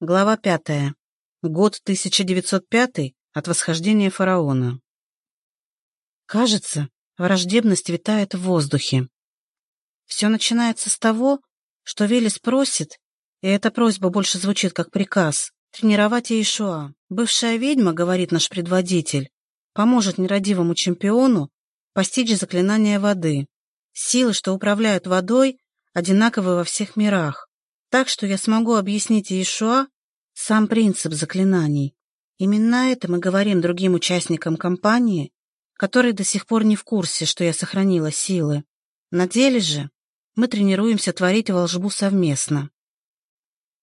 Глава пятая. Год 1905 от восхождения фараона. Кажется, враждебность витает в воздухе. Все начинается с того, что Велес просит, и эта просьба больше звучит как приказ, тренировать Иешуа. Бывшая ведьма, говорит наш предводитель, поможет нерадивому чемпиону постичь заклинание воды. Силы, что управляют водой, одинаковы во всех мирах. Так что я смогу объяснить Иешуа сам принцип заклинаний. Именно это мы говорим другим участникам компании, которые до сих пор не в курсе, что я сохранила силы. На деле же мы тренируемся творить волжбу совместно.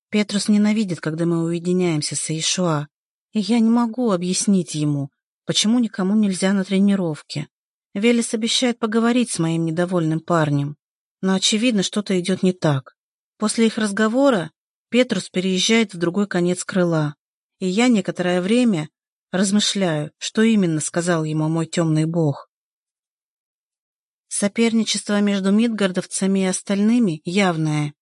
Петрус ненавидит, когда мы уединяемся с Иешуа, и я не могу объяснить ему, почему никому нельзя на тренировке. Велес обещает поговорить с моим недовольным парнем, но, очевидно, что-то идет не так. После их разговора Петрус переезжает в другой конец крыла, и я некоторое время размышляю, что именно сказал ему мой темный бог. Соперничество между мидгардовцами и остальными явное.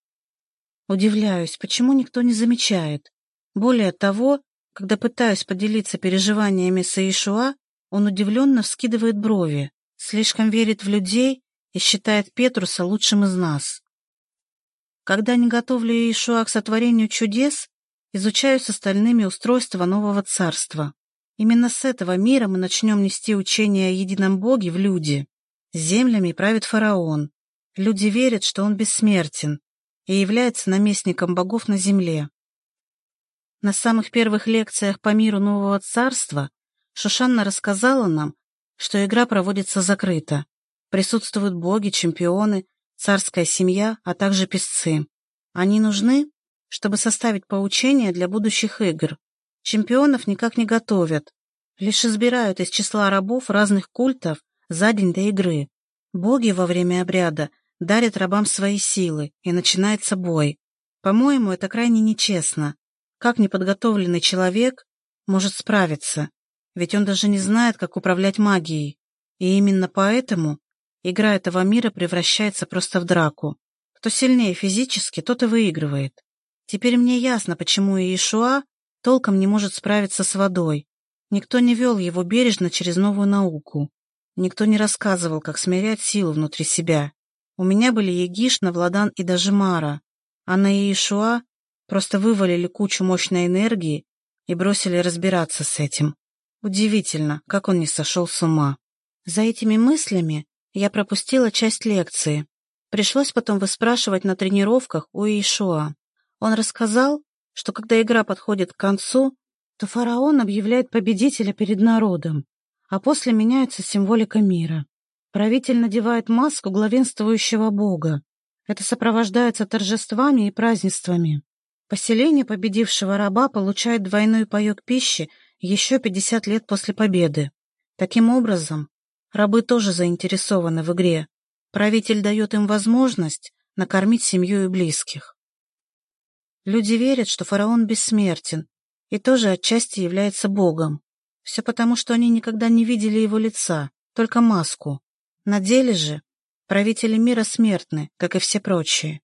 Удивляюсь, почему никто не замечает. Более того, когда пытаюсь поделиться переживаниями с Иешуа, он удивленно вскидывает брови, слишком верит в людей и считает Петруса лучшим из нас. Когда не готовлю Иешуа к сотворению чудес, изучаю с остальными устройство нового царства. Именно с этого мира мы начнем нести учение о едином Боге в люди. Землями правит фараон. Люди верят, что он бессмертен и является наместником богов на земле. На самых первых лекциях по миру нового царства Шушанна рассказала нам, что игра проводится закрыто. Присутствуют боги, чемпионы, царская семья, а также песцы. Они нужны, чтобы составить поучения для будущих игр. Чемпионов никак не готовят, лишь избирают из числа рабов разных культов за день до игры. Боги во время обряда дарят рабам свои силы, и начинается бой. По-моему, это крайне нечестно. Как неподготовленный человек может справиться? Ведь он даже не знает, как управлять магией. И именно поэтому Игра этого мира превращается просто в драку. Кто сильнее физически, тот и выигрывает. Теперь мне ясно, почему Иешуа толком не может справиться с водой. Никто не вел его бережно через новую науку. Никто не рассказывал, как смирять силу внутри себя. У меня были Егиш, Навладан и даже Мара, а на Иешуа просто вывалили кучу мощной энергии и бросили разбираться с этим. Удивительно, как он не сошел с ума. За этими мыслями я пропустила часть лекции. Пришлось потом выспрашивать на тренировках у Ишуа. Он рассказал, что когда игра подходит к концу, то фараон объявляет победителя перед народом, а после меняется символика мира. Правитель надевает маску главенствующего бога. Это сопровождается торжествами и празднествами. Поселение победившего раба получает двойной паёк пищи еще 50 лет после победы. Таким образом, Рабы тоже заинтересованы в игре. Правитель дает им возможность накормить семью и близких. Люди верят, что фараон бессмертен и тоже отчасти является богом. Все потому, что они никогда не видели его лица, только маску. На деле же правители мира смертны, как и все прочие.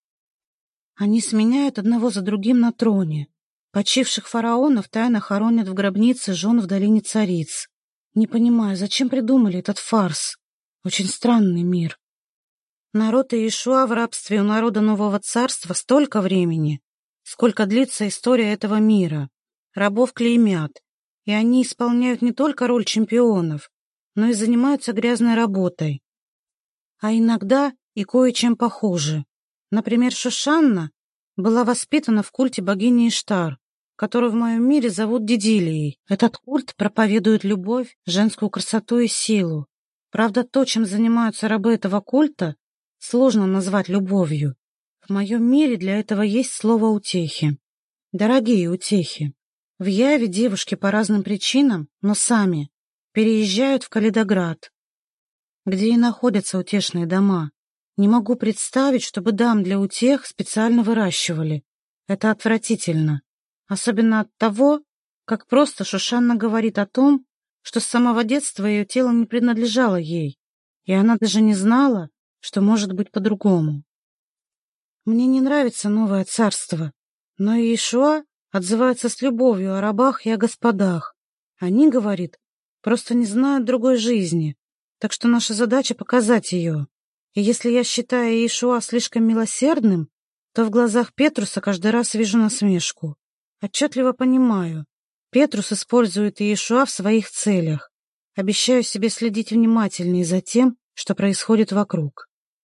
Они сменяют одного за другим на троне. Почивших фараонов тайно хоронят в гробнице жен в долине цариц. Не понимаю, зачем придумали этот фарс? Очень странный мир. Народ Иешуа в рабстве у народа Нового Царства столько времени, сколько длится история этого мира. Рабов клеймят, и они исполняют не только роль чемпионов, но и занимаются грязной работой. А иногда и кое-чем похуже. Например, Шушанна была воспитана в культе богини Иштар, которую в моем мире зовут Дидилией. Этот культ проповедует любовь, женскую красоту и силу. Правда, то, чем занимаются рабы этого культа, сложно назвать любовью. В моем мире для этого есть слово «утехи». Дорогие утехи. В Яве девушки по разным причинам, но сами, переезжают в Калидоград, где и находятся утешные дома. Не могу представить, чтобы дам для утех специально выращивали. Это отвратительно особенно от того, как просто Шушанна говорит о том, что с самого детства ее тело не принадлежало ей, и она даже не знала, что может быть по-другому. Мне не нравится новое царство, но Иешуа отзывается с любовью о рабах и о господах. Они, говорит, просто не знают другой жизни, так что наша задача показать ее. И если я считаю Иешуа слишком милосердным, то в глазах Петруса каждый раз вижу насмешку. Отчетливо понимаю. Петрус использует Иешуа в своих целях. Обещаю себе следить внимательнее за тем, что происходит вокруг.